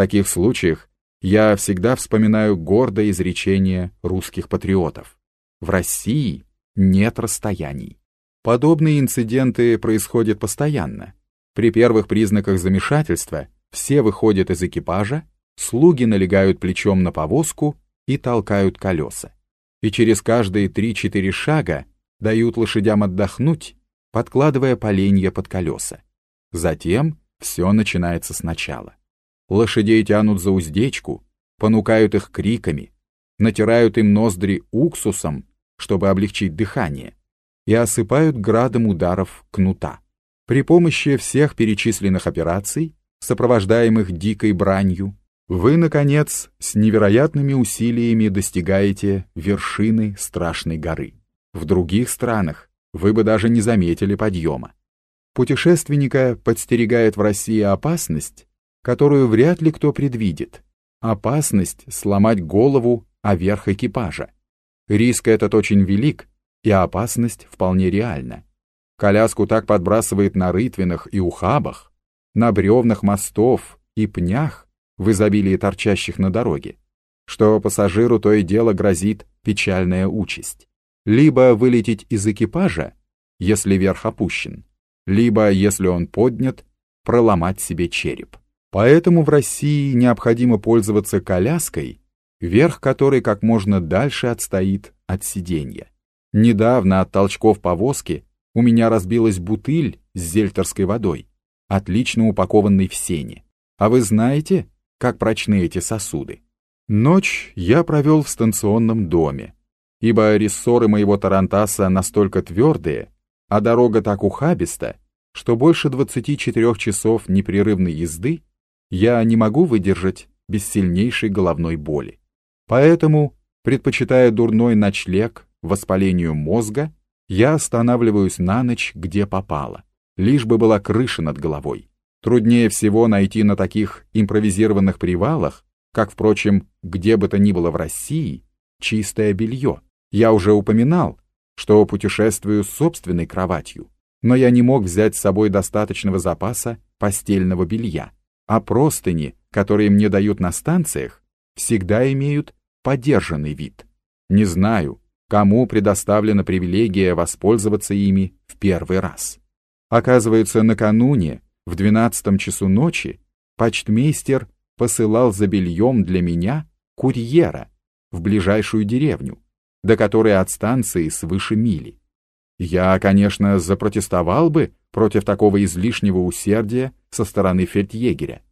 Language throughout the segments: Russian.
таких случаях я всегда вспоминаю гордое изречение русских патриотов. В России нет расстояний. Подобные инциденты происходят постоянно. При первых признаках замешательства все выходят из экипажа, слуги налегают плечом на повозку и толкают колеса. И через каждые 3-4 шага дают лошадям отдохнуть, подкладывая поленья под колеса. Затем все начинается сначала. Лошадей тянут за уздечку, понукают их криками, натирают им ноздри уксусом, чтобы облегчить дыхание, и осыпают градом ударов кнута. При помощи всех перечисленных операций, сопровождаемых дикой бранью, вы, наконец, с невероятными усилиями достигаете вершины страшной горы. В других странах вы бы даже не заметили подъема. Путешественника подстерегает в России опасность, которую вряд ли кто предвидит. Опасность сломать голову о верх экипажа. Риск этот очень велик, и опасность вполне реальна. Коляску так подбрасывает на рытвинах и ухабах, на бревнах мостов и пнях, в изобилии торчащих на дороге, что пассажиру то и дело грозит печальная участь. Либо вылететь из экипажа, если верх опущен, либо, если он поднят, проломать себе череп. Поэтому в России необходимо пользоваться коляской, верх которой как можно дальше отстоит от сиденья. Недавно от толчков повозки у меня разбилась бутыль с зельтерской водой, отлично упакованной в сене. А вы знаете, как прочны эти сосуды? Ночь я провел в станционном доме, ибо рессоры моего тарантаса настолько твердые, а дорога так ухабиста, что больше 24 часов непрерывной езды я не могу выдержать без сильнейшей головной боли. Поэтому, предпочитая дурной ночлег воспалению мозга, я останавливаюсь на ночь, где попало, лишь бы была крыша над головой. Труднее всего найти на таких импровизированных привалах, как, впрочем, где бы то ни было в России, чистое белье. Я уже упоминал, что путешествую с собственной кроватью, но я не мог взять с собой достаточного запаса постельного белья а простыни, которые мне дают на станциях, всегда имеют подержанный вид. Не знаю, кому предоставлена привилегия воспользоваться ими в первый раз. Оказывается, накануне, в двенадцатом часу ночи, почтмейстер посылал за бельем для меня курьера в ближайшую деревню, до которой от станции свыше мили. Я, конечно, запротестовал бы против такого излишнего усердия со стороны фельдъегеря,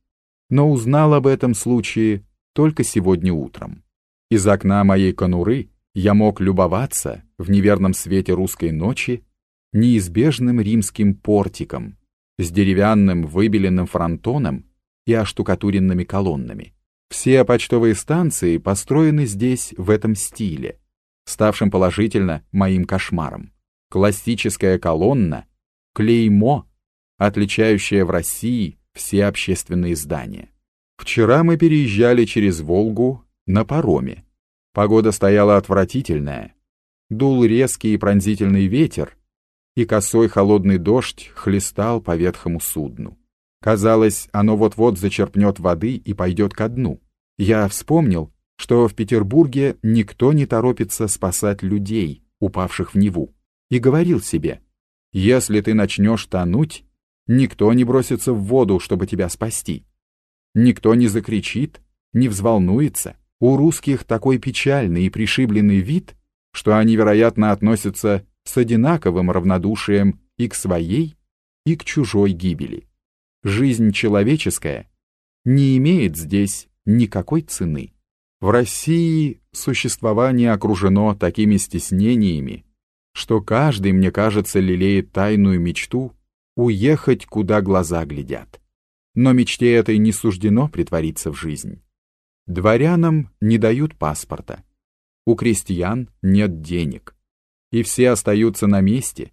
но узнал об этом случае только сегодня утром. Из окна моей конуры я мог любоваться в неверном свете русской ночи неизбежным римским портиком с деревянным выбеленным фронтоном и оштукатуренными колоннами. Все почтовые станции построены здесь в этом стиле, ставшем положительно моим кошмаром. Классическая колонна клеймо, отличающее в России все общественные здания. Вчера мы переезжали через Волгу на пароме. Погода стояла отвратительная. Дул резкий и пронзительный ветер, и косой холодный дождь хлестал по ветхому судну. Казалось, оно вот-вот зачерпнет воды и пойдет ко дну. Я вспомнил, что в Петербурге никто не торопится спасать людей, упавших в Неву, и говорил себе, если ты начнешь тонуть, никто не бросится в воду, чтобы тебя спасти. Никто не закричит, не взволнуется. У русских такой печальный и пришибленный вид, что они, вероятно, относятся с одинаковым равнодушием и к своей, и к чужой гибели. Жизнь человеческая не имеет здесь никакой цены. В России существование окружено такими стеснениями, что каждый, мне кажется, лелеет тайную мечту уехать, куда глаза глядят. Но мечте этой не суждено притвориться в жизнь. Дворянам не дают паспорта, у крестьян нет денег, и все остаются на месте,